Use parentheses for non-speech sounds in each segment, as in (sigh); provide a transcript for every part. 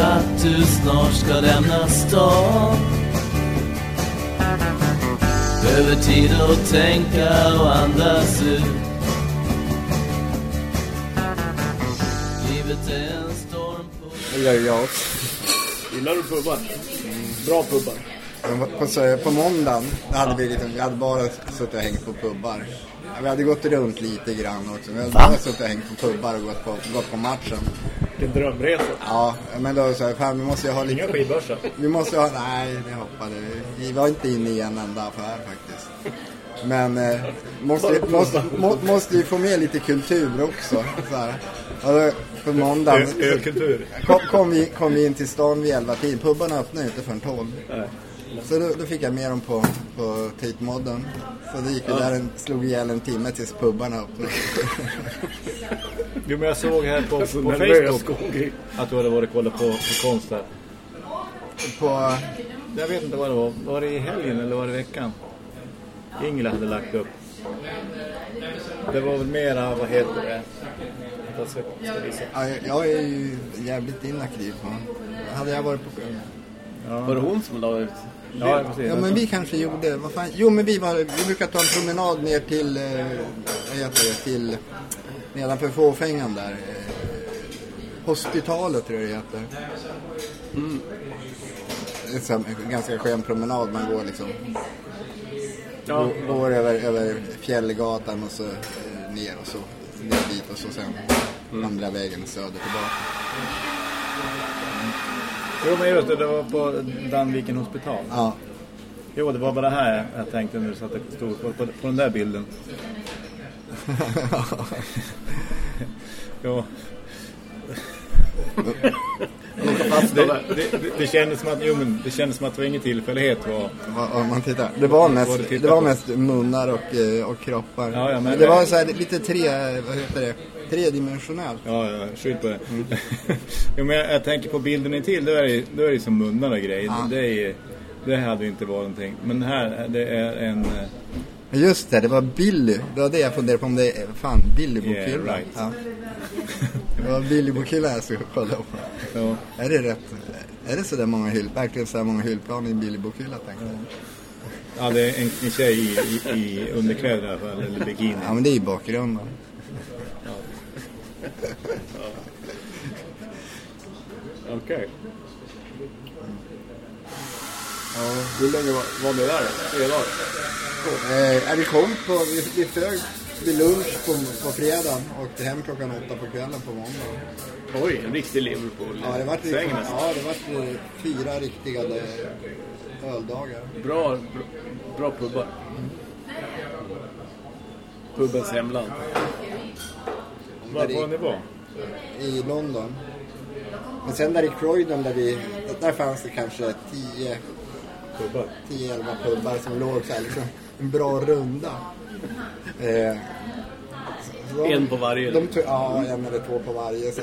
att du snart ska lämna stan Behöver tid att tänka och andas ut Livet är en storm på gör jag. Gillar du pubbar? Bra pubbar. På, på, på måndagen hade vi, liksom, vi hade bara suttit och hängt på pubbar. Vi hade gått runt lite grann också. Vi hade bara suttit och hängt på pubbar och gått på, gått på matchen. Vilken drömresa. Ja, men då så här, fan vi måste ju ha lite... Inga skivbörsar. Vi måste ha, nej det hoppade vi. Vi var inte inne i en enda affär faktiskt. Men eh, måste, måste, må, måste ju få med lite kultur också. Så här. Då, på måndagen Ölkultur. kom, kom, vi, kom vi in till stan vid 11 tiden. Pubbarna öppnade ju inte förrän 12. Så då, då fick jag med dem på, på Tate Modern. Så då gick vi där en, slog ihjäl en timme tills pubbarna öppnade. Jo, men jag såg här på, på Facebook att du hade varit och kollat på, på konst där. på, Jag vet inte vad det var. Var det i helgen eller var det i veckan? Ingela hade lagt upp. Det var väl mera, vad heter det? Jag ska, ska visa. ja, jag- jag är ju jävligt inaktiv. Hade jag varit på... Var det hon som la ut? Ja, precis. Ja men vi kanske gjorde, vad fan, jo men vi var, vi brukar ta en promenad ner till, eh, vad heter det, till, nedanför fåfängan där. Eh, hospitalet tror jag det heter. Det är en ganska skön promenad, man går liksom, Ja. går, över, över fjällgatan och så eh, ner och så, ner dit och så sen andra vägen söder tillbaka. Jo, men just det, det var på Danviken hospital. Ja, Jo, det var bara det här jag tänkte när du satt och stod på, på, på den där bilden. jo. Det, det, det, kändes som att, jo, men det kändes som att det var ingen tillfällighet. Var, Vad- Om man tittar. Det var mest, det var mest munnar och, eh, och kroppar. Ja, ja, men- det var så här, lite tre, vad heter det, tredimensionellt. ja, ja, skydd på det. (laughs) jo, men jag, jag tänker på bilden intill, då är det, då är det som munnar och grejer. Ja. Det, är, det hade inte varit någonting. Men här, det är en... eh, Just det, det var Billy. Det var det jag funderade på om det är, fan, Billy Yeah, Bokhylla. right. Ja. Det var Billy Bokhylla jag skulle kolla på. Ja, Är det rätt? Är det så där många hyll, verkligen så där många hyllplan i Billy Bokhylla tänkte jag. ja, det är en, en tjej i, i, i underkläder i alla fall, eller bikini. Ja men det är i bakgrunden. Okej. Hur länge var, var ni där? Tre dagar? Eh, vi kom på, vi, vi flög vid lunch på, på fredagen och åkte hem klockan åtta på kvällen på måndag. Oj, en riktig Liverpool. Ja, det nästan. ja, det vart eh, fyra riktiga öldagar. Bra, bra, bra pubbar. Pubbens hemland. Var var ni var? i London. Men sen där i Croydon där vi, där fanns det kanske 10 Pubbar. 10-11 pubbar som låg så här liksom en bra runda. Eh, de- En på varje. De tog, ja, en eller två på varje. Så.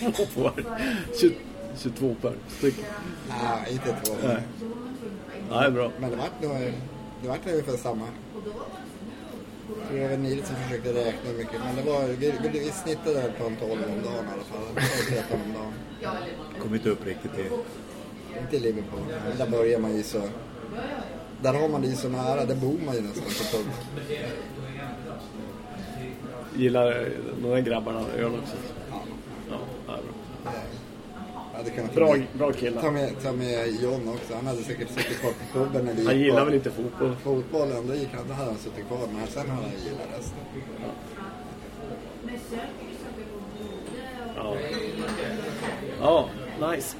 Två på varje. 20 22 per styck. Nej, inte två. Nej. Nej, bra. Men det vart nog, det ungefär samma. Tror det var Nils som försökte räkna mycket, men det var, vi, snittade på en 12 om dagen i alla fall. Det var 13 om dagen. Kom inte upp riktigt till. Inte i Liverpool. Där börjar man ju så... Där har man det ju så nära, där bor man ju nästan på pub. Gillar de där grabbarna öl också? Ja, Ja, det är bra. jag hade kunnat Bra, ta med, bra ta killar. med, ta med John också. Han hade säkert suttit kvar på puben när vi Han gillar på väl inte fotboll? fotbollen. Då gick han, då hade han suttit kvar, men sen hade han gillat resten. Ja. Ja, nice.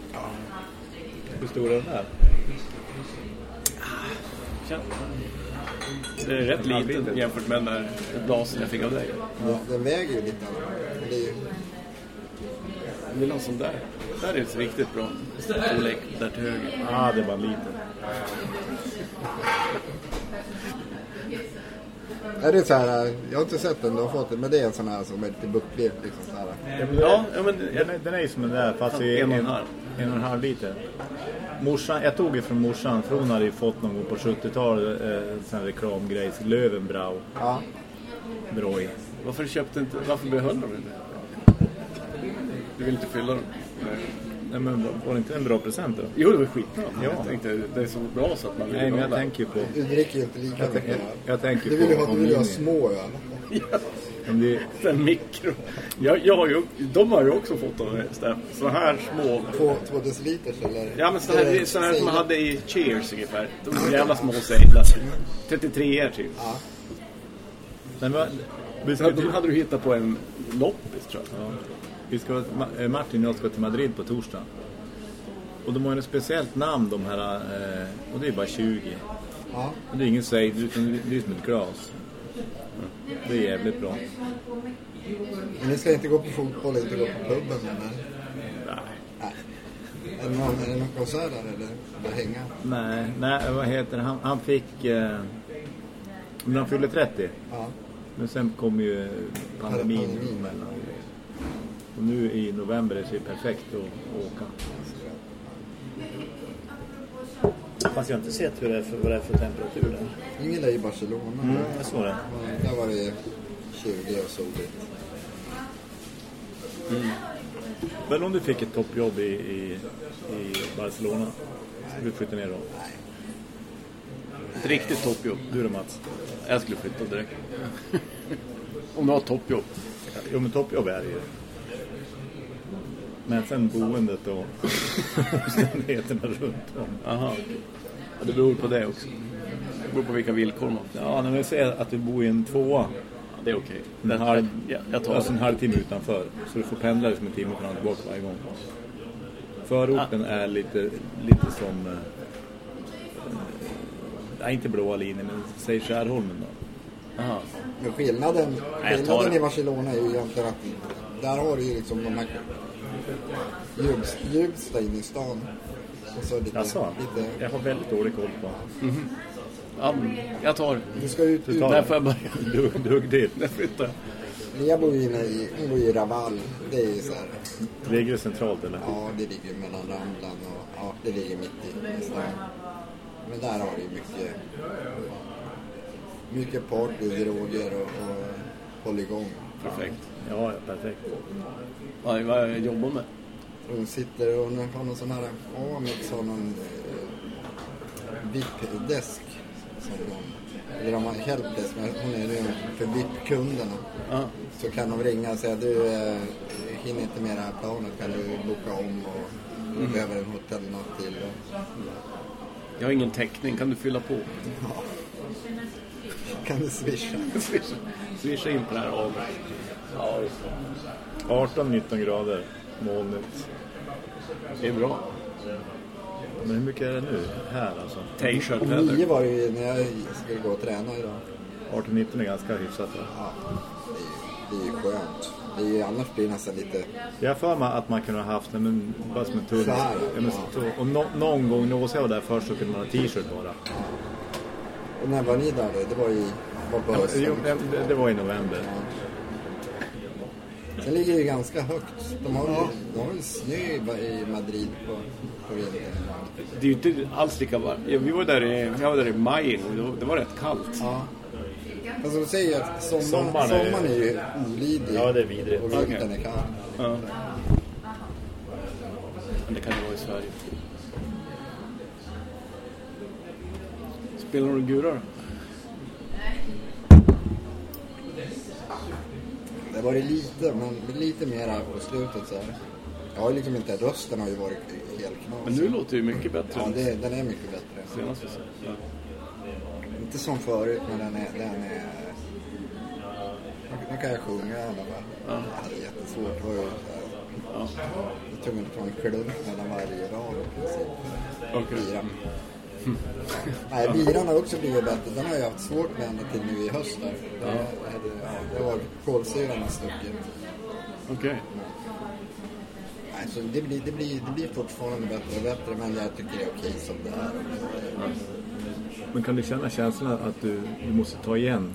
Hur stor är den här? Känn- Det är rätt litet jämfört med den där glasen jag fick av dig. Den, den väger ju lite. Men det är ju, Jag vill ha en sån där. Där är ett riktigt bra storlek där till höger. Ja, ah, det var liten. är det så här, jag har inte sett den, du har fått den, men det är en sån här som är lite bucklig. Liksom så här. Ja, ja men Den är, den är ju som den där fast i En och en en och en halv liter. Morsan, jag tog ifrån morsan för hon hade ju fått någon gång på 70-talet eh, en sån här reklamgrej. Löwenbrau. Ja, Broj. varför köpte inte, varför behöll de inte? Du vill inte fylla dem? Nej, men var det inte en bra present då? Jo, det var skitbra. Ja. Jag tänkte, det är så bra så att man vill Nej, men jag tänker på... Du dricker ju inte lika Jag, mycket öl. jag tänker Du vill på ha, du vill ju ha små öl. Om det, (laughs) En mikro. Jag, jag har ju, de har ju också fått av. Så här små. Två, två deciliters eller? Ja men sådana här, såna här som man hade i Cheers ungefär. De är jävla små sejdlar. 33 er typ. Ja. nej, men, vi Så ska, de hade du hittat på en loppis tror jag. ja, vi ska, eh, Martin och jag ska till Madrid på torsdag. Och de har ett speciellt namn de här, eh, och det är bara 20. ja. Och det är ingen sejd, utan det är som ett glas. Det är jävligt bra. Men ni ska inte gå på fotboll, inte gå på puben eller? Nej. Nej. Är det någon, är det någon konsert där eller? Bara hänga? Nej, nej vad heter det? Han, han fick... Eh, när han fyllde 30. Ja. Men sen kom ju pandemin Pandemin. emellan. Och nu i november är det perfekt att åka. Fast jag har inte sett hur det är för, vad det är för temperatur där. Ingen är i Barcelona. Mm, jag såg det. Där var det 20 och soligt. Men om du fick ett toppjobb i, i, i Barcelona, skulle du flytta ner då? Ett riktigt toppjobb. Du då Mats? Jag skulle flytta direkt. (laughs) Om du har ett toppjobb. Jo men toppjobb är det ju. Men sen boendet och omständigheterna runt om. Aha. Ja, det beror på det också. Det beror på vilka villkor man har. Ja, när vi säger att du bor i en tvåa. Ja, det är okej. En Det- halv, Ja, jag tar alltså en halvtimme utanför. Så du får pendla liksom en timme fram och tillbaka varje gång. Förorten är lite, lite som... Eh, nej, inte blåa linjen, men säg Skärholmen då. Aha. Men skillnaden, skillnaden i Barcelona är ju egentligen att där har du ju liksom de här Hjulsta Hjulsta inne i stan. Och så lite, Jaså? lite Jag har väldigt dålig koll på. Ja, jag tar. Du ska ut, Du tar Där får jag börja. Dugg, dugg dit. Där flyttar jag. Jag bor ju inne i, jag bor ju i Raval. Det är ju så här, Ligger det centralt eller? ja det ligger mellan Ramblan och, ja det ligger mitt i stan. Men där har ju mycket, mycket party, droger och, och hålligång. Perfekt. Ja, perfekt. Vad jag jobbar med. Och de sitter och de har någon sån här, Amex har någon eh, VIP-desk. Som de, eller de har helpdesk, men hon är ju för VIP-kunderna. Ja. Så kan de ringa och säga du eh, hinner inte med det här planet, kan du boka om och du behöver en hotellnatt till. Och, Jag har ingen täckning. Kan du fylla på? kan du swisha? (laughs) Swisha, swisha in på det här av. Ja, 18-19 grader, molnigt. det är bra. Men hur mycket är det nu? Här alltså? T-shirt Om nio var det ju när jag skulle gå och träna idag. 18-19 är ganska hyfsat va? Ja, det är ju, det är ju skönt. Det är ju, annars blir det nästan lite... Jag för mig att man kunde ha haft nej, men, bara som en tunn. Så här, Ja, men, så, och nå någon gång när jag var där först så kunde man ha t-shirt bara. Och när var ni där då? Det var i... Var hösten. Jo, det, det var i november. Sen ligger det ju ganska högt. De har, ju, de har ju snö i- Madrid på, på vintern. Det är ju inte alls lika varmt. Ja, vi var där i, jag var där i maj och det var, det var rätt kallt. Ja. Alltså de säger att sommar, Sommaren sommaren, är- är, ju olidlig. Ja, det är vidrigt. Och vintern är kall. Ja. Men det kan ju vara i Sverige. Spelar du gura då? Det var det lite, men lite mera på slutet så här. Jag har ju liksom inte, rösten har ju varit helt knas. Men nu låter det ju mycket bättre Ja, det, den är mycket bättre. senast vi såg. Ja. Inte som förut, men den är... Den är nu kan jag sjunga i alla fall. Ja. Jag hade jättesvårt. Det var ju Ja. jag var tvungen att ta en klunk mellan varje rad i princip. Okej. Biran. Nej, biran har också blivit bättre. Den har jag haft svårt med ända till nu i höst. Där. Ja. Ja, det var kolsyran har stuckit. Okej. Nej, så det, blir, det, blir, det blir fortfarande bättre och bättre, men jag tycker det är okej som det är. Men kan du känna känslan att du, du måste ta igen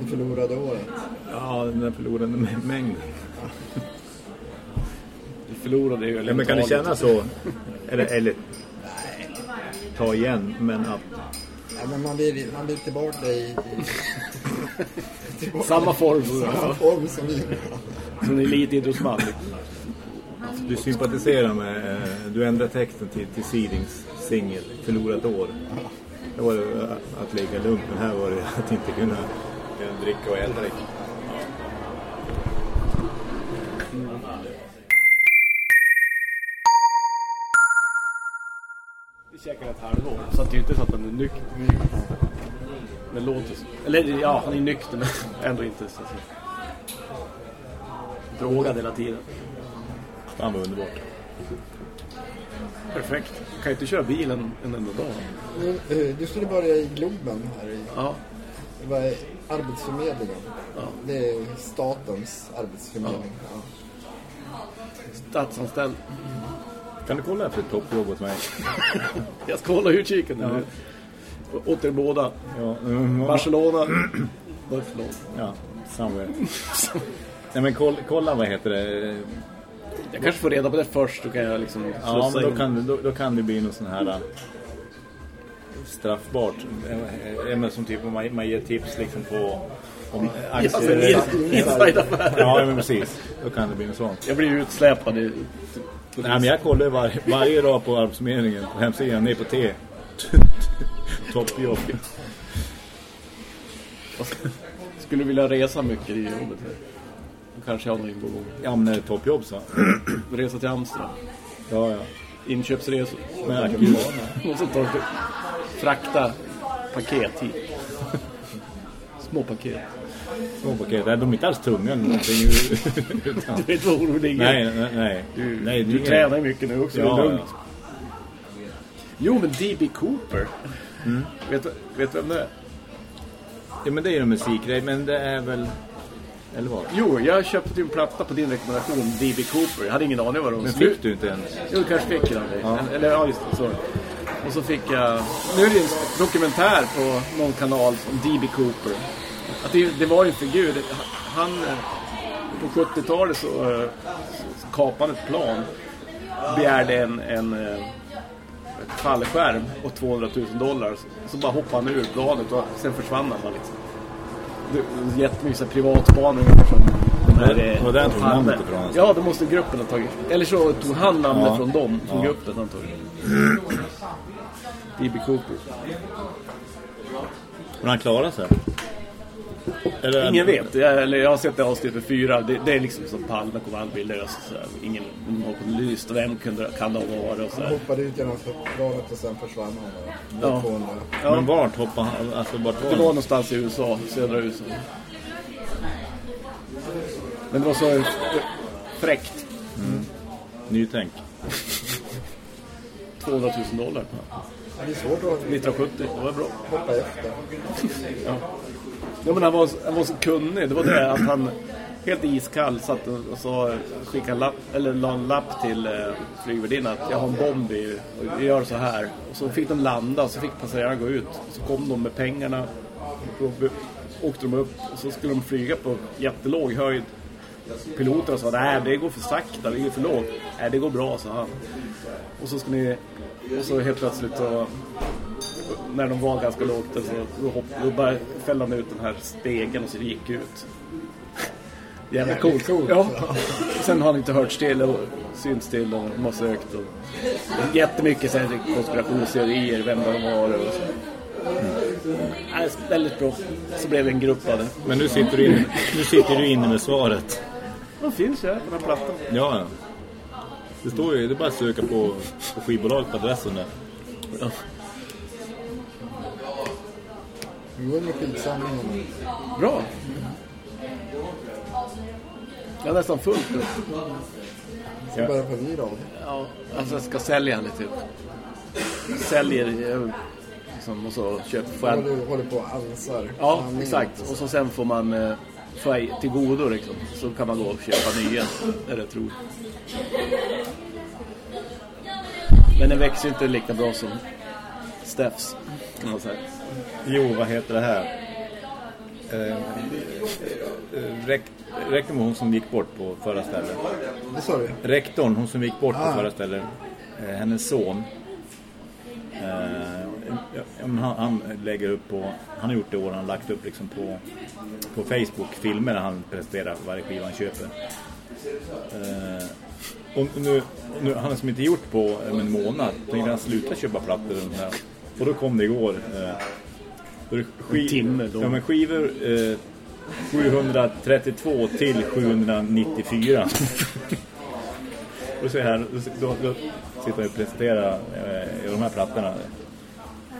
Det förlorade året. ja, den där förlorade mä- mängden? Du förlorade ju Ja, men kan du känna så? Eller, eller ta igen, men att Ja, men man blir, man blir tillbaka i... i tillbaka Samma form. i samma form som innan. Som elitidrottsman. Du sympatiserar med, eh, du ändrar texten till, till Seedings singel Förlorat år. Det var det att ligga lugnt, men här var det att inte kunna, kunna dricka och äta riktigt. Halvår. Så att det är inte så att han är nykter. Det låter så. Eller ja, han är nykter men (laughs) ändå inte så att säga. Drogad hela tiden. Fan vad underbart. Perfekt. Kan ju inte köra bilen en enda dag. Du, eh, du skulle börja i Globen här i Ja. det var Arbetsförmedlingen. Ja. Det är statens arbetsförmedling. Ja. Statsanställd. Kan du kolla efter ett toppjobb åt mig? (laughs) Jag ska hålla utkiken nu. Åt er båda. Ja, mm, Barcelona. (clears throat) Barcelona. ja somewhere. Nej men kolla, kolla vad heter det? Jag kanske får reda på det först. Då kan jag liksom Ja, men då in. kan, då, då kan det bli något sån här äh, straffbart. Eh, eh, men som typ om man, man ger tips liksom på om Alltså, aktier. Ja, men precis. Då kan det bli något sånt. Jag blir utsläpad i... Nej, men jag kollar var, varje dag på Arbetsförmedlingen på hemsidan, ner på T. (laughs) Toppjobb. Skulle du vilja resa mycket i jobbet? Då kanske jag har någon gång. Ja, men är det toppjobb så. (clears throat) Resa till Amsterdam. Ja, ja. Inköpsresor. Men jag (laughs) kan Och så tar frakta paket hit. (laughs) Små paket. Små paket. Nej, de är inte alls tunga eller någonting. Utan, Du vet vad orolig är. nej, nej, nej. Du, nej, det du är- tränar mycket nu också. Ja, det är lugnt. ja. Jo, men D.B. Cooper. Mm. Vet, vet du vem det är? Ja, men det är ju en musikgrej, men det är väl... Eller vad? Jo, jag köpte ju en platta på din rekommendation, D.B. Cooper. Jag hade ingen aning vad de Men skulle- fick du inte ens? Jo, kanske fick den. Ja. Eller ja, just det, så. Och så fick jag... Nu är det en dokumentär på någon kanal om D.B. Cooper. Att det, det var ju en figur. Han... eh, På 70-talet så, eh, så kapade han ett plan. Begärde en, en eh, fallskärm och 200 000 dollar. Så, bara hoppade han ur planet och sen försvann han bara liksom. Jättemycket så här privatspaningar som de här... eh, Och där tog namnet ifrån, alltså. Ja, det måste gruppen ha tagit. Eller så tog han namnet Ja. från dem, från Ja. gruppen antagligen. (clears throat) D.B. Cooper. Men han klarar sig? Eller, Ingen vet. Jag, eller jag har sett det avsnittet fyra. Det, det är liksom som Palme kommer aldrig bli löst. Så här. Ingen de har lyst. Vem kunde, kan det ha varit? Och så Han hoppade ut genom planet och sen försvann han. Ja. 200. Ja. Men vart hoppade han? Alltså vart var Det var någonstans i USA, södra USA. Men det var så fräckt. Nytänk. 200 000 dollar. Det är svårt att 1970, det var bra. hoppa efter. Ja ja men han var, han var så kunnig. Det var det att han helt iskall satt och så skickade lapp, eller la en lapp till eh, flygvärdinnan att jag har en bomb i och gör så här. Och så fick de landa och så fick passagerarna gå ut. Så kom de med pengarna. Och då åkte de upp och så skulle de flyga på jättelåg höjd. Piloterna sa nej det går för sakta, det går för lågt. Nej det går bra sa han. Och så ska ni och så helt plötsligt så när de var ganska lågt så då, hopp, då bara fällde han ut den här stegen och så gick ut. Jävla coolt. Coolt. Ja. Sen har han inte hört till och synts till och de har sökt. Och, jättemycket så här konspirationsteorier, vem de var och så. Mm. väldigt bra. Så blev det en grupp av det. Men nu sitter du inne, nu sitter du inne med svaret. De finns ju här på den här plattan. Ja, ja. Det står ju, det är bara att söka på, på skivbolaget på adressen där. Ja. Vi går med skitsamlingen. Bra. Jag har nästan fullt upp. Ska Ja. börja på ny rad. Ja, alltså jag ska sälja lite. Säljer eh, liksom, och så köper får jag Håller, håller på och ansar. Ja, Samlingen. exakt. Och så sen får man eh, få i- till godo liksom. Så kan man gå och köpa nya. Är det tror. Men den växer inte lika bra som Steffs. Kan man säga. Jo, vad heter det här? Eh, eh, rekt, rektorn hon som gick bort på förra stället. Det sa du? Rektorn, hon som gick bort på Ah. förra stället. Eh, hennes son. Eh, han, han lägger upp på, han har gjort det år, han har lagt upp liksom på, på Facebook filmer när han presenterar varje skiva han köper. Eh, och nu, nu, han har som inte gjort på eh, en månad. Tänkte han sluta köpa plattor och. Och då kom det igår. En timme då. Ja, men skivor eh, 732 till 794. och så här, då, då, sitter jag och presenterar eh, de här plattorna.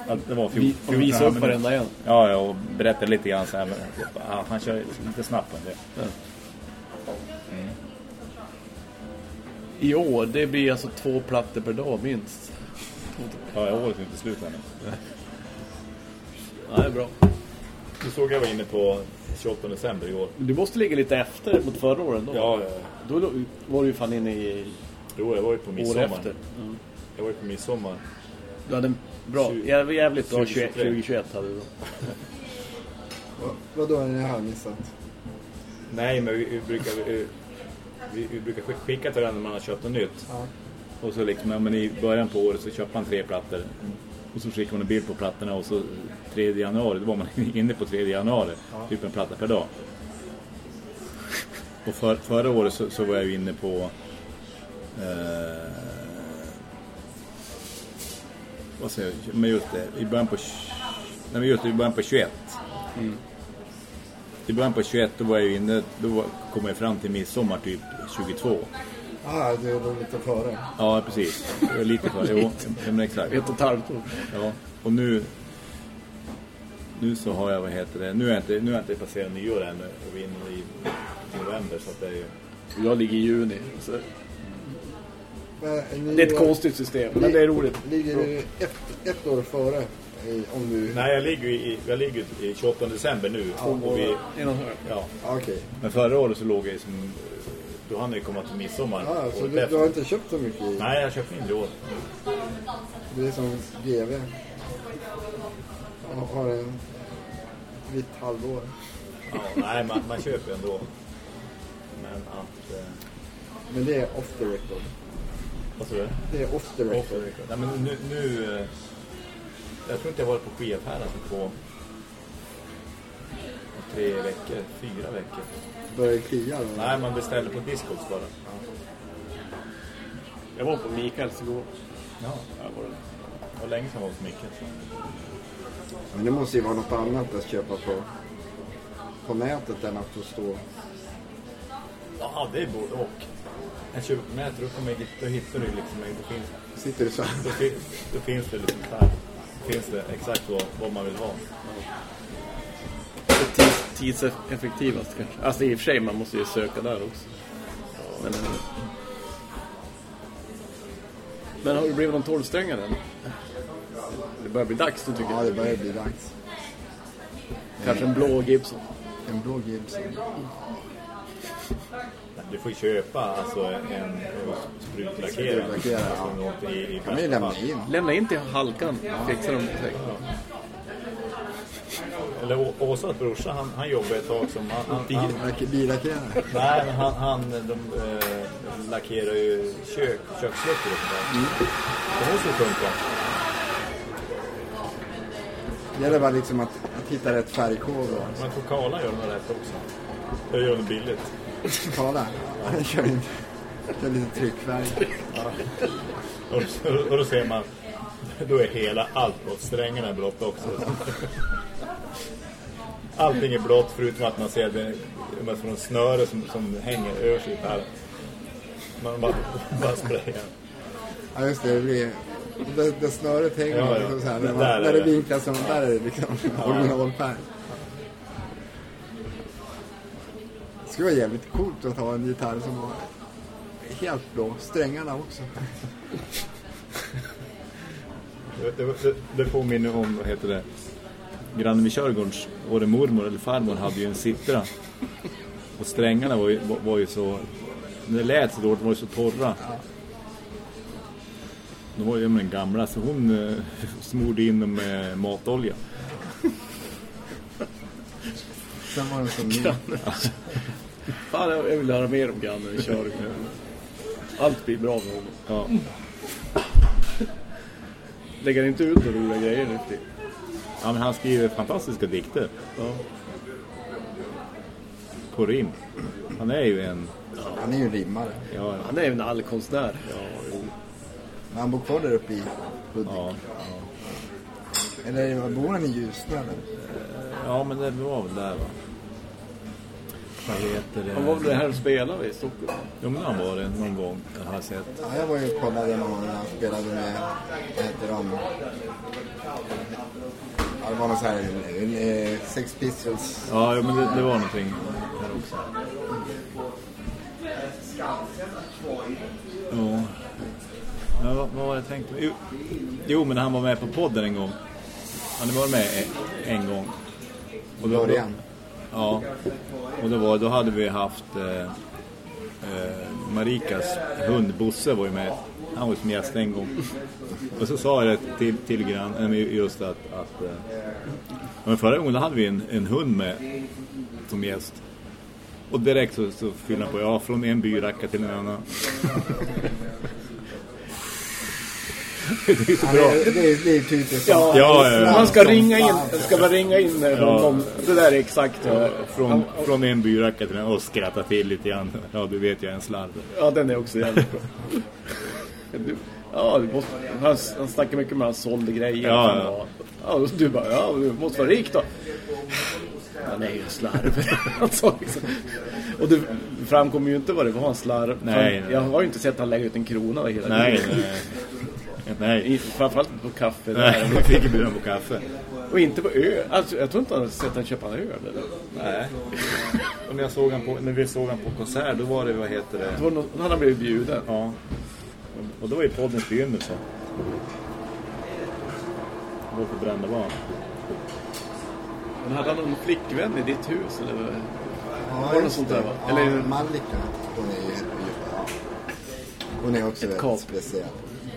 Att det var Vi, 14 och visa upp varenda en. Ja, ja, och berätta lite grann så här. Men, ja, han kör lite snabbt på det. I år, det blir alltså två plattor per dag minst. Ja, året är inte slut ännu. Ja, det är bra. Du såg jag var inne på 28 december igår. Du måste ligga lite efter mot förra året då. Ja, ja. Då då var du ju fan inne i Jo, jag var ju på år midsommar. efter. Mm. Jag var ju på midsommar. Du hade en bra, Tjugo- jävligt, jävligt bra 2023. 21, 2021 hade du då. Vadå är det här missat? Nej, men vi, vi brukar... Vi, vi, vi brukar skick- skicka till den när man har köpt något nytt. Ja. Och så liksom, ja, men i början på året så köpte man tre plattor. Och så skickade man en bild på plattorna och så 3 januari, då var man (laughs) inne på 3 januari. Typ en platta per dag. Och för, förra året så, så var jag inne på... Eh, vad säger jag? Men just det, i början på... Nej, men just det, i början på 21. I början på 21 då var jag inne, då kom jag fram till midsommar typ 22. Ah, du är lite före. Ja, precis. Det Lite för, jo, ja, men exakt. Ett och ett halvt år. Ja, och nu... Nu så har jag, vad heter det, nu är jag inte, nu är jag inte passerat nyår ännu och vi är inne i november så att det är ju... Jag ligger i juni. Så Men, det är ett konstigt system, men det är roligt. Ligger du ett, ett år före? Om du... Nej, jag ligger i, jag ligger i 28 december nu. och vi, ja. Ah, Okej. Men förra året så låg jag som... Då hann ju komma till midsommar. Ah, så året du, du har inte köpt så mycket i? Nej, jag köpte mindre år. Det är som GV. Har- Har en vitt halvår. Ja, nej, man, man köper ändå. Men att... Eh, Men det är off the record. vad sa du? Det är off the Off record. the record. Nej, men nu, nu eh, jag tror inte jag har varit på skivaffären på tre veckor, fyra veckor. Börjar det klia då? Nej, man beställer på Discogs bara. Jag var på Mikaels igår. Ja, Ja, var det. det var länge sedan jag var hos Micke. Men det måste ju vara något annat att köpa på, på nätet än att få stå... Ja, det är både och. Jag köper på nätet, då, kommer jag, hit- då hittar du liksom, då finns, Sitter du så här? då, fin- då finns det liksom så här. Finns det exakt vad, vad man vill ha. Tids, tidseffektivast kanske. Alltså i och för sig, man måste ju söka där också. Men, eh, men har det blivit någon tolvsträngare än? Det börjar bli dags nu tycker Ja, jag. det börjar bli dags. Kanske en blå Gibson. En blå Gibson. Du får köpa alltså en, sprutlackerad. Sprutlackerad, ja. Som något i, i kan ju lämna in. Lämna in till Halkan. Fixar de direkt. Eller Åsas brorsa, han, han jobbade ett tag som... Han, han, han, Lack- Billackerare. nej, men han, han de, eh, lackerar ju kök, köksluckor och sånt där. Det måste ju funka. Det gäller bara liksom att, att hitta rätt färgkod. och- Men jag Karla gör nog rätt också. Det gör de billigt. Kolla. Jag kör inte. Kör lite tryckfärg. Och, då- och då ser man, då är hela allt blått. Strängarna är blått också. Allting är blått förutom att man ser det en snöre som, som hänger över sig här. Man bara, (laughs) bara sprayar. Ja just det, det blir... Det, det snöret hänger Ja, ja. liksom så här, när, man, där när det vinklas som där är det liksom (laughs) originalfärg. Det skulle vara jävligt coolt att ha en gitarr som var helt blå. Strängarna också. Det, det, det, det påminner om, vad heter det, grannen vid Körgårds, både mormor eller farmor hade ju en sittra. Och strängarna var ju, var, var ju så, när det lät så dåligt var ju så torra. De var ju den gamla, så hon eh, (laughs) smorde in dem med matolja. Sen var den som ny. Fan, jag vill höra mer om grannen i kör. Allt blir bra med honom. Ja. Lägger inte ut några roliga grejer nu? Ja, men han skriver fantastiska dikter. Ja. på rim. Han är ju en... Han är ju en rimmare. Ja, Han är ju en allkonstnär. Men han bor kvar där uppe i Hudik. ja, Eller bor han i Ljusdal? eller? ja, men det var väl där va? Vad heter det? Han var väl det här och spelade i Stockholm? Jo, men han var det någon gång. Jag har sett. Ja, jag var ju och kollade någon gång när han spelade med, vad heter de? Ja, det var någon sån här, eh, Sex Pistols. Ja, men det, det var någonting här också. Ja. Ja, vad, vad var det jag tänkte? Jo, jo, men han var med på podden en gång. Han var med en, en gång. Och då, Början. Ja, och då, var, då hade vi haft eh, eh, Marikas hund Bosse var ju med. Han var som gäst en gång. Och så sa jag det till, till grann, just att, att eh, men förra gången hade vi en, en hund med som gäst. Och direkt så, så fyller han på, ja, från en byracka till en annan. det är så Ja, bra. det, det, är- det är typiskt. Ja, Ja, ja. Man ska ringa in, ska man ringa in honom. Det där är exakt. Ja, Från, från en byracka till en och skratta till lite grann. Ja, du vet jag är en slarv. ja den är också jävligt bra. Ja, måste, han, han snackar mycket med han sålde grejer. Ja, ja. ja, och du bara, ja, du måste vara rik då. Han är ju en slarv. (laughs) Liksom. Och det framkommer ju inte vad det var en slarv. Nej, nej. Jag har ju inte sett han lägga ut en krona hela Nej, tiden. nej. Nej, Framförallt på kaffe. nej jag fick bjuda på kaffe. Och inte på öl. Alltså, jag tror inte han har sett han köpa en öl. Eller? Nej. När, jag såg han på, när vi såg han på konsert, då var det, vad heter det? Det var något, han har blivit bjuden. Ja. Och då var ju poddens begynnelse. Det var på Brända barn. Men hade han någon flickvän i ditt hus? Eller? vad? Ja, Var det just sånt där, va? Ja, Eller- Mallika. Hon är ju... Ja. Hon är också Ett väldigt kap. speciell. Nej,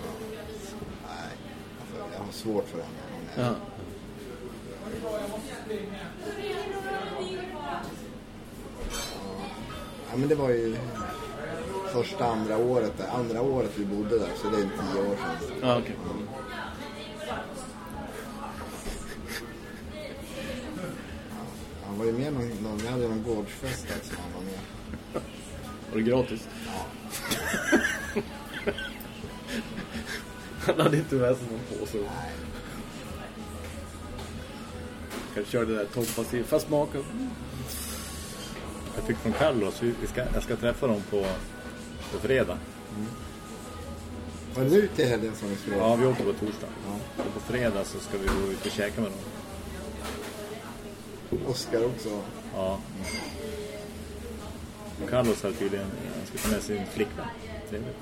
alltså, jag har svårt för henne. Hon är, Ja. Ja, men det var ju första, andra året, där. andra året vi bodde där, så det är tio år sedan. Ja, okej. Han var ju med någon, någon vi hade någon gårdsfest där som han var med. Var det gratis? han hade inte med sig någon påse. Kanske körde det där toppbasil. Fast smaken. Jag fick från Carlos, vi ska, jag ska träffa dem på, på fredag. Var det nu till helgen som vi skulle Ja, vi åker på torsdag. Och på fredag så ska vi gå ut och käka med dem. Oskar också. Ja. Carlos har tydligen, han ska ta med sin flickvän. Trevligt.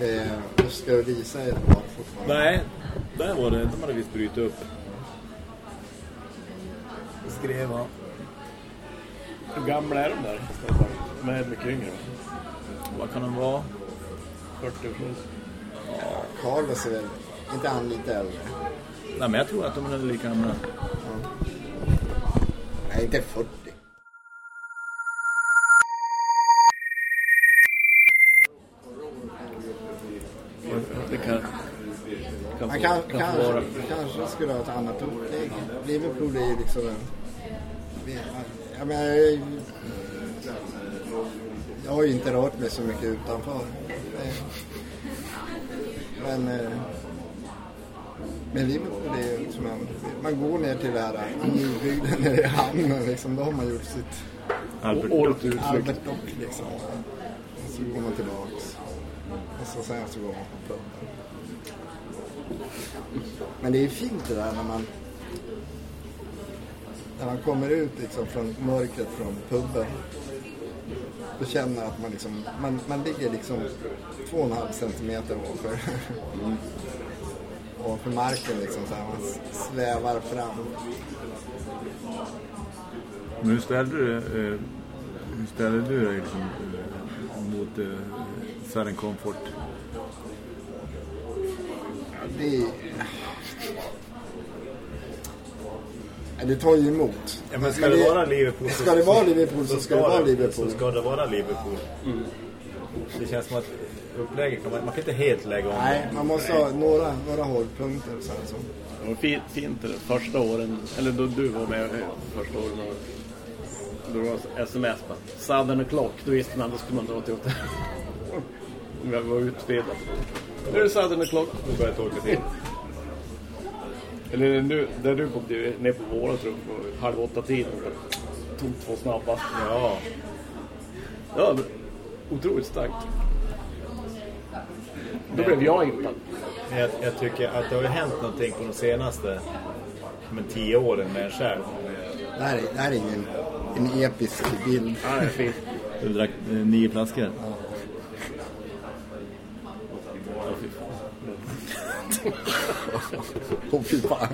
Eh, Oskar och Lisa är par fortfarande. Nej, där var det, de hade visst brytit upp. Skrev han. Hur gamla är de där? De är mycket yngre. Vad kan de vara? 40 plus. Carlos är väl, inte han lite äldre? Nej, men jag tror att de är lika gamla. Nej, inte 40. Det kan, kan, Man kan, kan, kan, få vara. kanske skulle ha ett annat upplägg. Liverpool är ju liksom en... Jag, menar, jag, jag har ju inte rört mig så mycket utanför. Men, eh, men Liverpool är ju liksom. Man går ner till det här nybyggda nere i hamnen liksom. Då har man gjort sitt Albert. Utflykt. Albert Dock liksom. Och så går man tillbaks. Och så sen så går man på puben. Men det är fint det där när man när man kommer ut liksom från mörkret från puben. Då känner att man liksom, man, man ligger liksom två och en halv centimeter ovanför. (laughs) ovanför marken liksom så här, man svävar fram. Men hur ställde du, eh, hur ställde du dig liksom, eh, mot eh, Southern Comfort? Ja, Det tar ju emot. Ja, men ska det vara Liverpool Ska det vara Liverpool så ska det vara Liverpool. Så ska det vara Liverpool. det känns som att upplägget kan man, man kan inte helt lägga om. Nej, man måste ha några, några hållpunkter och sen så. Det var fint, fint det första åren, eller då du var med första åren. Då var det sms på Southern Clock, då visste man, då skulle man dra till hotell. Jag (laughs) var utspelad. Nu är det Southern Clock. Nu börjar jag tolka till. Eller nu, där du kom till, ner på vårat rum på halv åtta tiden. Tog två snabba. Ja, Ja, otroligt starkt. Då blev jag impad. jag, jag tycker att det har hänt någonting på de senaste men, tio åren med en själv. Det här är, det här är ingen en episk bild. Ja, det är fint. Du drack eh, nio flaskor. Ja, Åh fy fan.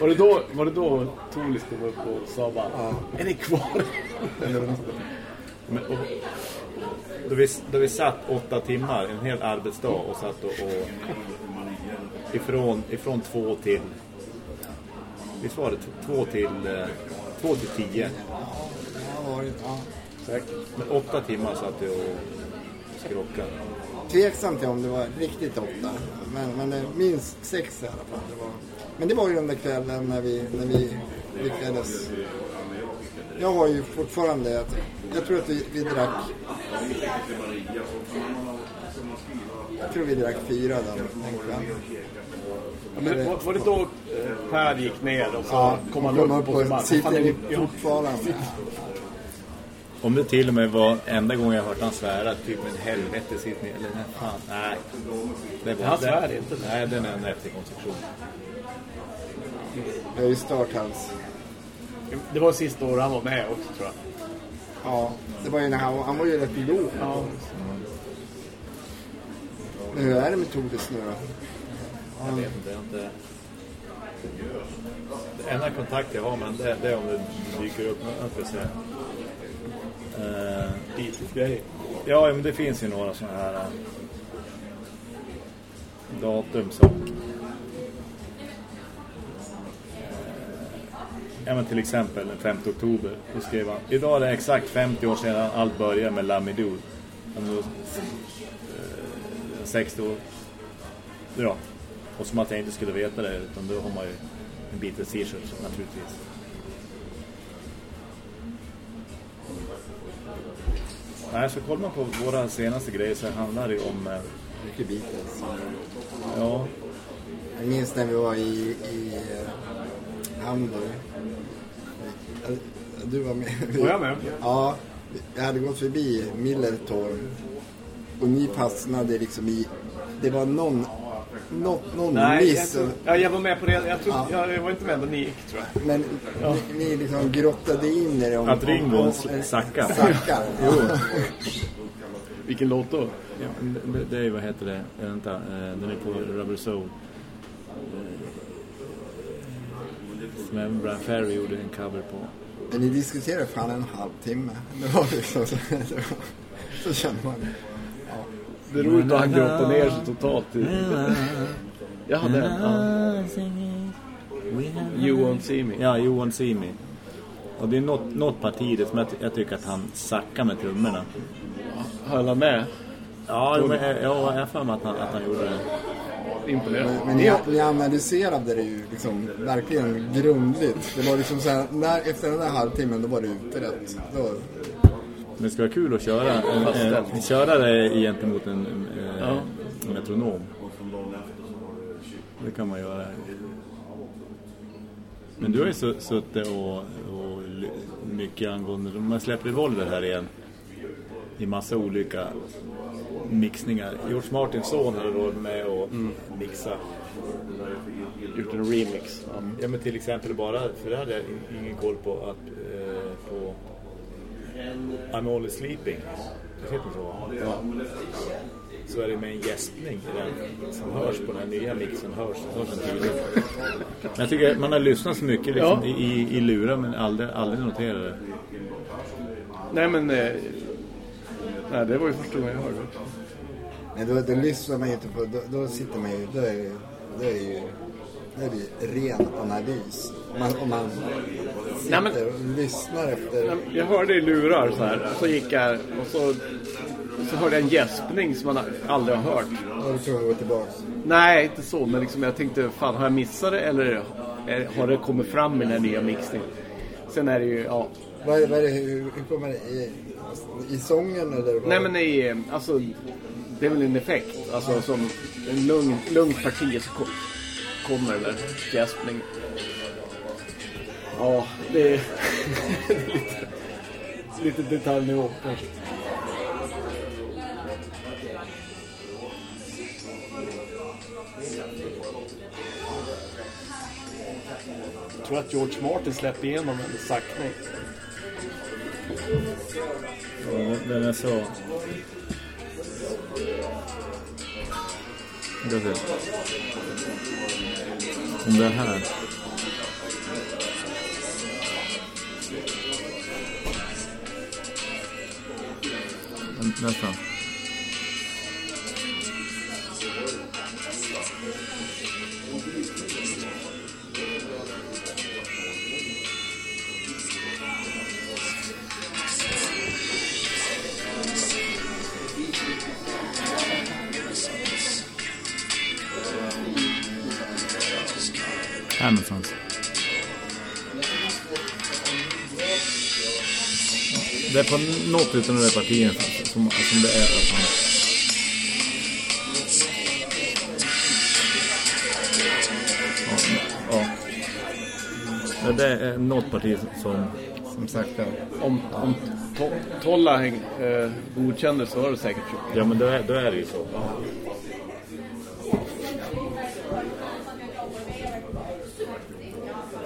Var det då, var det då Tolis kom upp och sa bara Är ni kvar? Men, och, då, vi, då vi satt åtta timmar, en hel arbetsdag och satt och, och ifrån, ifrån två till visst var det två till eh, två till tio Ja, varit, ja. Säkert. men åtta timmar satt jag och skrockade Tveksam till om det var riktigt åtta. Men, men minst sex i alla fall. Det var, men det var ju den där kvällen när vi, när vi lyckades. Jag har ju fortfarande, att, jag tror att vi, vi drack. Jag tror vi drack fyra den, den kvällen. Men var, var det då eh, Per gick ner och så Ja, kom han upp upp och "Fan, är sitter ni- ja." fortfarande. Om det till och med var enda gången jag hört han svära typ en helvete sitt ner eller nej fan nej det var, Han svär det- inte. nej den är en efterkonstruktion Jag har ju stört hans. Det var sista året han var med också tror jag. Ja, det var ju när han, var- han var ju rätt låg. Ja. Men hur är det med Toris nu då? jag vet inte, jag har inte det enda kontakt jag har med det, det är om det dyker upp något Ja, men det finns ju några sådana här äh, datum som... Eh, ja, men till exempel den 5 oktober. Då skrev han, idag är det exakt 50 år sedan allt började med Lamidou. Han var, eh, 60 år. Ja. Och som att jag inte skulle veta det, utan då har man ju en Beatles t-shirt naturligtvis. Nej, så kollar man på våra senaste grejer så handlar det om... eh, Mycket Beatles. Ja, Jag minns när vi var i, i eh, Hamburg. Eh, Du var med. Var jag med? Ja, jag hade gått förbi Millertorg. Och ni fastnade liksom i... Det var någon, något, någon Nej, jag, miss. tror, ja, jag var med på det. Jag, tror, Ja. jag, jag var inte med då ni gick tror jag. Men ni, ni liksom grottade in er om... Att Ringo sackar. Sackar. (laughs) Jo. (laughs) Vilken låt då? Ja, det, det är ju, vad heter det? Eh, Vänta, eh, den är på Rubber Soul. Eh, Som även Brian Ferry gjorde en cover på. Men ni diskuterade fan en halvtimme. Det var liksom så, (laughs) var, så kände man. Det är roligt att han grottade ner sig totalt. I, jag hade en. Ja. You won't see me. Ja, You Won't See Me. Och det är något, något parti där som jag, ty- jag tycker att han sackar med trummorna. Höll han med? Ja, men, jag, jag har för mig att han, att han gjorde det. Imponerande. Men ni, ni analyserade det ju liksom verkligen grundligt. Det var liksom så här, när, efter den där halvtimmen då var det utrett. Då, Men det ska vara kul att köra, en, en, köra det gentemot en, en, Ja. en metronom. Det kan man göra. Men du har ju su- suttit och, och mycket angående... De har släppt Revolver här igen. I massa olika mixningar. George Martins son har varit med och mixa. Gjort en remix. Ja. Ja men till exempel bara, för det hade jag in- ingen koll på att eh, på I'm Only Sleeping, det heter så ja. Så är det med en gäspning den som hörs på den här nya mixen, hörs, hörs jag tycker man har lyssnat så mycket liksom, Ja. i, i, i lurar men aldrig, aldrig noterat det. Nej men... Eh, nej, det var ju första gången jag hörde det. men då, då lyssnar man ju inte på, då, då sitter man ju, då är, det- då är det ju, då är det ju ren analys. Om man, om man sitter Nej, men- och lyssnar efter, Jag hörde i lurar så här. Så gick jag och så så hörde jag en gäspning som man aldrig har hört. Är du tvungen att gå tillbaks. Nej, inte så, men liksom jag tänkte, fan har jag missat det eller har det kommit fram i den här nya mixningen? Sen är det ju, ja. Vad är, vad är det, hur, hur kommer det? I, I sången eller? vad? Nej men i, alltså, det är väl en effekt. Alltså som en lugn, lugnt parti så ko- kommer den där gäspningen. Ja, (laughs) det är lite, lite detaljnivå kanske. Jag tror att George Martin släpper igenom en saktning. Ja, den är så... Ska se. Om det här. Nästan. Här någonstans. Det är på något utav de där partierna som, som, det är att han... Ja, ja. ja. Det är något parti som... Som sagt, ja. Om, om to, Tolla eh, godkänner så har det säkert så. Ja men då är, då är det ju så.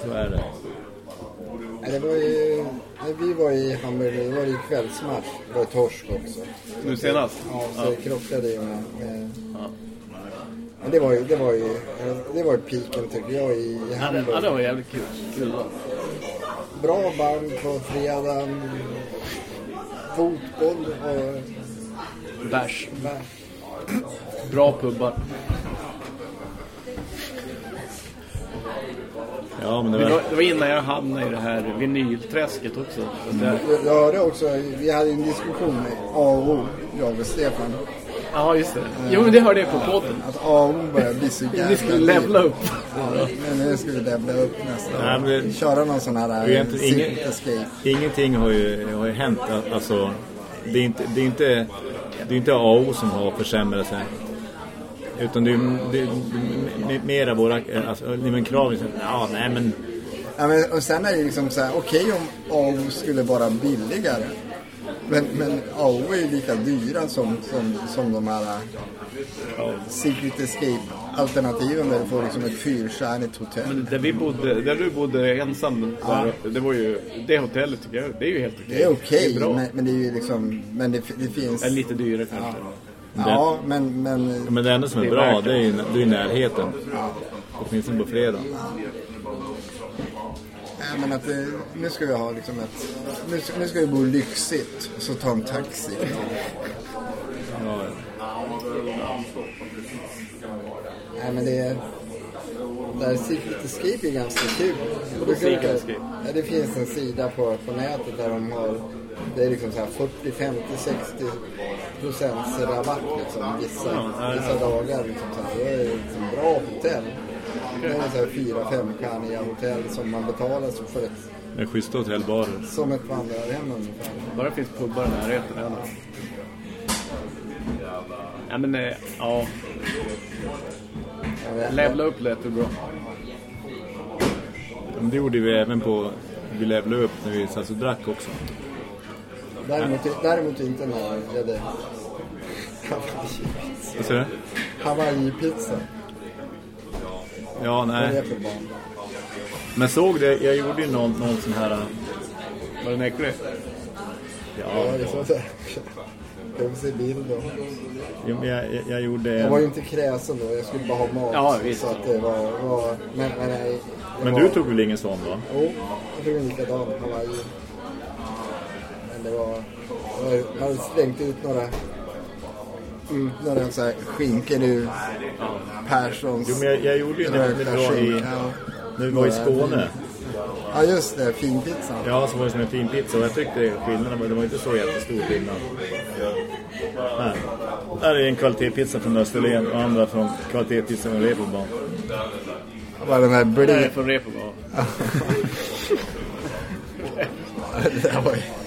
Så är det. Nej, Det var ju, när vi var i Hamburg, det var ju kvällsmatch. Det var torsk också. Nu senast? Ja, så det krockade ju med... med Men det var ju, det var ju, det var ju piken tycker jag i, Ja, Hamburg. ja, det var jävligt kul. kul. Bra band på fredagen. Fotboll och Bärs. bärs. Bra pubbar. Ja men det var... det var innan jag hamnade i det här vinylträsket också. Så där. Jag, hörde också, vi hade en diskussion med AO, jag och Stefan. Ja, just det. Jo, men det hörde jag på podden. Att AO börjar bli så (laughs) jävla Ni skulle levla upp. (laughs) Ja, men nu ska vi levla upp nästa Nej, men Köra någon sån här Egentligen ingen- Escape. Ingenting har ju, har ju hänt. Alltså, det är inte, det är inte, det är inte AO som har försämrat sig. Utan det är, det är mera våra alltså, men krav. Ja, nej men Ja, men, och sen är det liksom så här, okej om AO skulle vara billigare. Men, men AO är ju lika dyra som, som, som de här Secret Escape-alternativen där du får liksom ett fyrstjärnigt hotell. Men där vi bodde, där du bodde ensam, där, det var ju, det hotellet tycker jag, det är ju helt okej. Det är okej, bra. men, men det är ju liksom, men det, det finns... Är lite dyrare kanske. Ja, men, men Men det enda som är, Det är bra det. det är ju det är närheten. Åtminstone på fredag. Nej, men att det, nu ska vi ha liksom ett... Nu, ska- nu ska vi bo lyxigt, så ta en taxi. Ja, Nej, men det är... Där Secret Escape är ganska kul. Escape? Ja, det finns en sida på, på nätet där de har... Det är liksom så här 40, 50, 60 procents rabatt liksom vissa, vissa dagar. Liksom, så här. Det är liksom bra hotell. Det är så här fyra, femstjärniga hotell som man betalar så för ett, med schyssta hotellbarer. som ett vandrarhem ungefär. Bara finns pubbar i närheten. Än. Ja men, eh, ja. Levla upp lät det bra. Men det gjorde vi även på... Vi levlade upp när vi satt och drack också. Däremot, däremot inte när det är Vad säger du? Hawaii-pizza. Ja, det nej. Men såg det, jag gjorde ju någon, någon sån här... Var den äcklig? Ja, Ja, det så där. Jag vill se bild då. jag, jag, jag gjorde... Jag var ju inte kräsen då, jag skulle bara ha mat. Ja, visst. Så att det var... var men, men, nej, det Men var, du tog väl ingen sån då? Jo, jag tog en likadan Hawaii. Det var... Jag hade slängt ut några... Mm, några så här skinkor ur Perssons... Jo, men jag, jag gjorde ju när, när, vi var i, Ja. när vi var i Skåne. Ja, just det. Finpizzan. Ja, så var det som en fin pizza. Och jag tyckte skillnaden var, det var inte så jättestor skillnad. Här. Här är en kvalitetspizza från Österlen och andra från kvalitetspizza från Reeperbahn. Bara den här Det är bly... från Reeperbahn. (laughs) Det där var ju- Ja, det-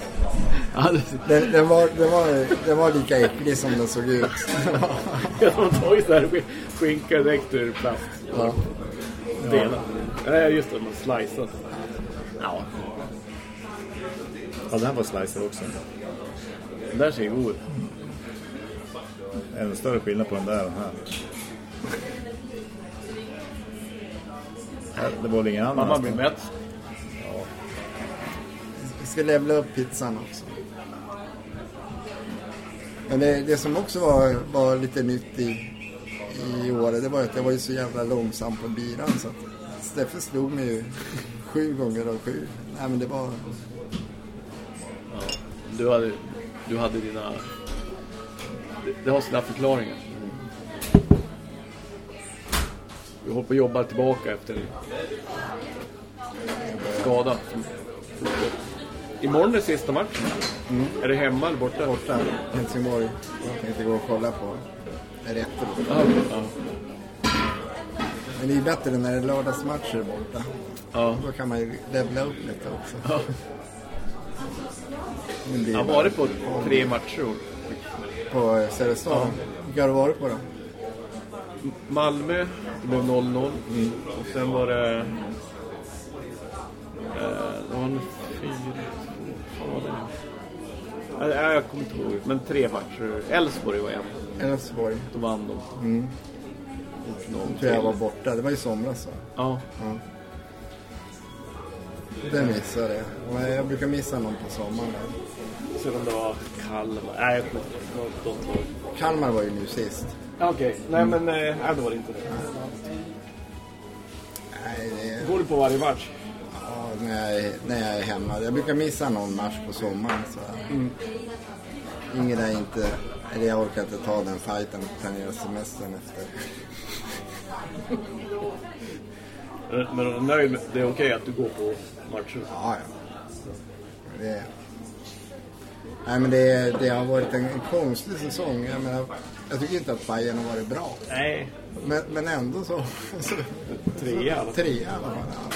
Den, den, var, den, var, den var lika äcklig som den såg ut. (laughs) De har tagit så här sk- skinka direkt ur plast. Ja. Delar. Nej, just det. Man slicear. Ja, Ja, den här var slicer också. den där ser god. En större skillnad på den där och den här. Det var väl ingen annan. Mamma blir mätt. Vi ska levla upp pizzan också. Men det, det som också var, var lite nytt i, i år, det var att jag var ju så jävla långsam på biran så att Steffe slog mig ju (laughs) sju gånger av sju. Nej men det var... Du hade, du hade dina... Det, det har sina förklaringar. Du håller på att jobba tillbaka efter skada. Imorgon är sista matchen. Är det hemma eller borta? Borta, Helsingborg. Jag tänkte gå och kolla på rätt Ja, ja. Men det är bättre när det är lördagsmatcher borta. ja. Då kan man ju levla upp lite också. Ja. Är Jag har varit på tre matcher. och- på Söderstad. Vilka har du varit på då? Malmö, det blev 0-0. Och sen var det... Eh, det var en fyra... Vad var det? Nej, jag kommer inte ihåg. Men tre matcher. Elfsborg var en. Elfsborg. Då vann de. Mm. Någon tror jag var borta. Det var i somras va? Ja. Ja. Det missade jag. Jag brukar missa någon på sommaren. Sen om det var Kalmar. Nej, jag kommer inte ihåg. Kalmar var ju nu sist. Ja, Okej. Nej, men eh, nej, då var det inte det. Nej, det Går du på varje match? När, jag, är- när jag är hemma. Jag brukar missa någon match på sommaren. Så. Ingen är inte... Eller jag orkar inte ta den fighten och planera semestern efter. (laughs) Men du är nöjd med det är okej att du går på matcher? Ja, ja. Det, nej, men det, det har varit en, en konstig säsong. Jag, menar, jag tycker inte att Bayern har varit bra. Nej. Men, men ändå så... så Trea i alla fall. tre i alla fall. Ja.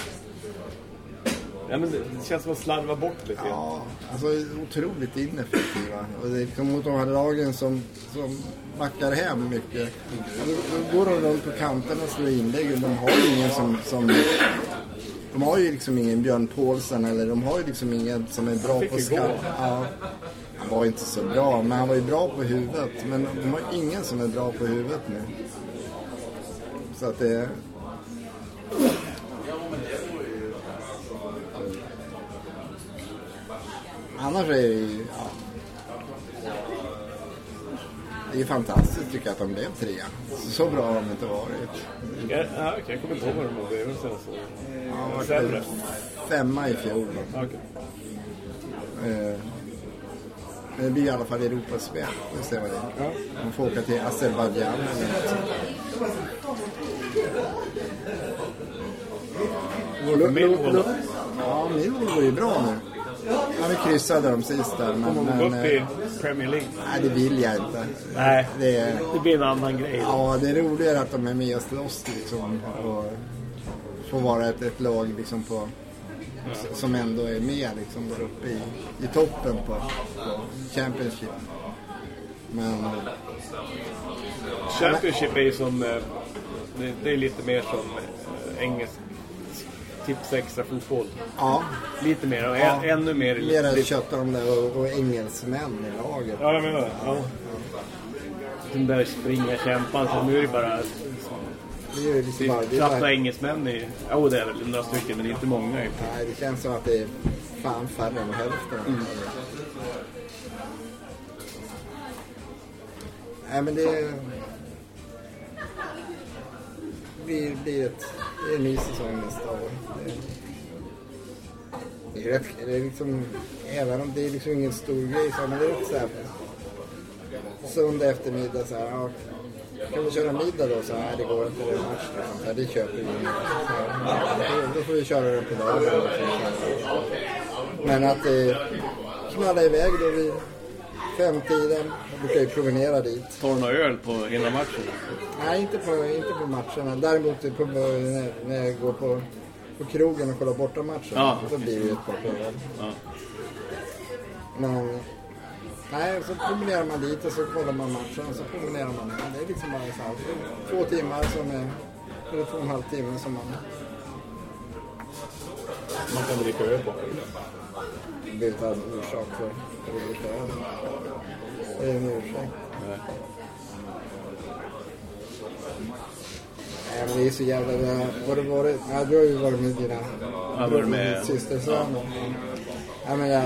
Ja, men det känns som att slarva bort lite. Ja, alltså otroligt ineffektiva. Och det är liksom mot de här lagen som, som backar hem mycket. Då, då går de runt på kanterna och slår inlägg. De har ju ingen som, som... De har ju liksom ingen Björn Paulsen eller de har ju liksom ingen som är bra på gå. Ja. Han var inte så bra, men han var ju bra på huvudet. Men de har ingen som är bra på huvudet nu. Så att det... Annars är det ju... Ja. Det är ju fantastiskt tycker jag att de blev trea. Så bra har de inte varit. Ja, ja, jag kommer inte ihåg vad de var. Det är väl senast så. Ja, varit Sämre? Femma i fjol. Ja, okej. Eh, Men det blir i alla fall Europaspel. Vi ser vad det är. De får åka till Azerbajdzjan eller något. Går det? Ja, Millwall går ju bra nu. Ja, vi kryssade de sist där. Men, Kommer gå upp eh, i Premier League? nej, det vill jag inte. Nej, Det är, det blir en annan grej. ja, det är roligare att de är med och slåss liksom. Och får vara ett, ett lag liksom på, som ändå är med liksom där uppe i, i toppen på, på Championship. Men Championship är ju som... eh, Det, det är lite mer som eh, engelsk tips extra fotboll. ja, Lite mer och Ja. än, ännu mer... mera lite- kött om det och, och engelsmän i laget. Ja, jag menar det. Ja. Den där springa kämpan, så nu är det bara... Det är ju liksom bara, det är bara, engelsmän i... Jo, det är väl några stycken, men inte många. nej, det känns som att det är fan färre än hälften. Nej men det blir, blir ett, det är en ny säsong nästa år. Det, det är rätt, det är liksom, även om det är liksom ingen stor grej så, men det är rätt så här söndag eftermiddag så här, ja, kan vi köra middag då? Så här, det går inte, det är match. Liksom. Så här, det köper vi. Så här, då, får vi köra det på dagen. Men att eh, knalla iväg då vid femtiden. Brukar ju promenera dit. Tar du någon öl på hela matchen? Nej, inte på, inte på matcherna. Däremot på, när, när jag går på, på krogen och kollar borta matchen. Ja. Då blir det ju ett par öl. Ja. Men nej, så promenerar man dit och så kollar man matchen och så promenerar man hem. Det är liksom bara så här, två timmar som är, eller två och en halv timme som man Man kan dricka öl på. Utan orsak för öl. Det är en ursäkt. Nej, men det är så jävla... Var det varit... Ja, du har ju varit med dina... Jag har varit med. Systersöner. Ja, men jag...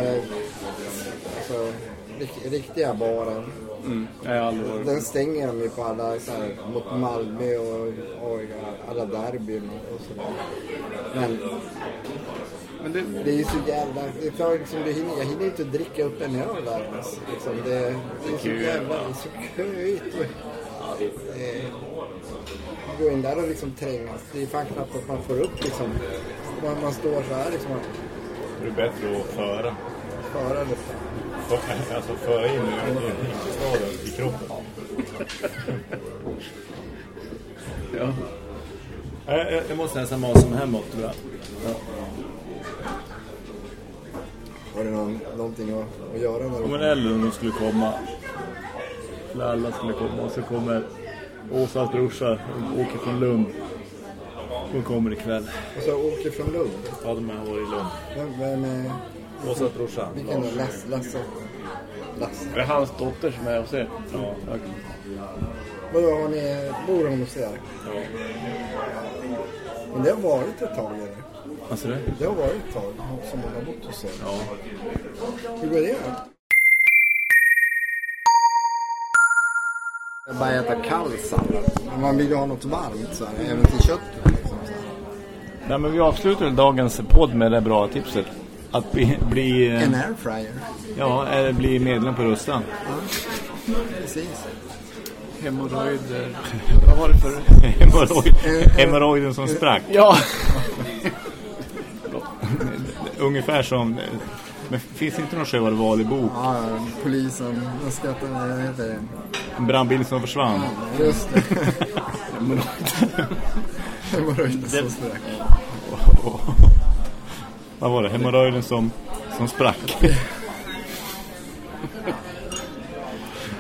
Alltså, rik- riktiga baren. Mm. Jag. Den stänger de ju på alla så här, mot Malmö och, och alla derbyn och sådär. Men Men det, det är ju så jävla... Det tar liksom, det hinner, jag hinner inte dricka upp en öl där ens. Liksom, det, det är så jävla... Det är så köigt. Eh, gå in där och liksom trängas. Det är fan knappt att man får upp liksom... Man, man står så här liksom och Det är bättre att föra. föra lite. För- (laughs) Alltså föra in staden i kroppen. ja. Jag, jag, jag måste masa mig hemåt tror jag. Ja. Har du någon, någonting att, att göra där Om en uppe? äldre ungdom skulle komma. Eller alla skulle komma. Och så kommer Åsas brorsa. Åker från Lund. Hon kommer ikväll. Och så åker från Lund. Ja, de har varit i Lund. Vem, vem är... Åsas brorsa. Vilken då? Lasse? Lasse? Det är hans dotter som är hos er. Ja. Vadå, har ni... Bor hon hos er? ja. Men det har varit ett tag eller? Alltså det? Det har varit ett tag som hon har bott hos er. Ja. Hur går det? Jag bara äta kall sallad. Man vill ju ha något varmt så här, även till köttet. Liksom, så här. Nej, men vi avslutar dagens podd med det bra tipset. Att bli, bli, eh, En airfryer. ja, eller bli medlem på Rustan. Precis. Hemorrojder. (laughs) Vad var det för? Hemorrojd, hemorrojden som sprack. Ja. (laughs) Ungefär som... Men finns det inte någon Sjöwall Wahlöö-bok? Ja, ja, polisen. Jag skrattar. Vad heter det? En brandbil som försvann. Just det. (laughs) Hemorrojder som sprack. Vad var det? Hemorrojden som, som sprack.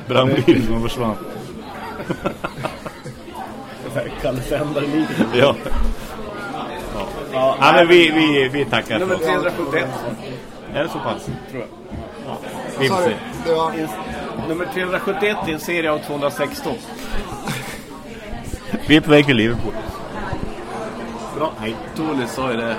Brandbilen som försvann. Kalle Sändare Ja. Ja, ja men vi, vi, vi tackar Nummer oss. 371. Är det så pass? Tror jag. Vi får se. Nummer 371 i en serie av 216. Vi är på väg till Liverpool. Bra. Hej. Tony sa ju det.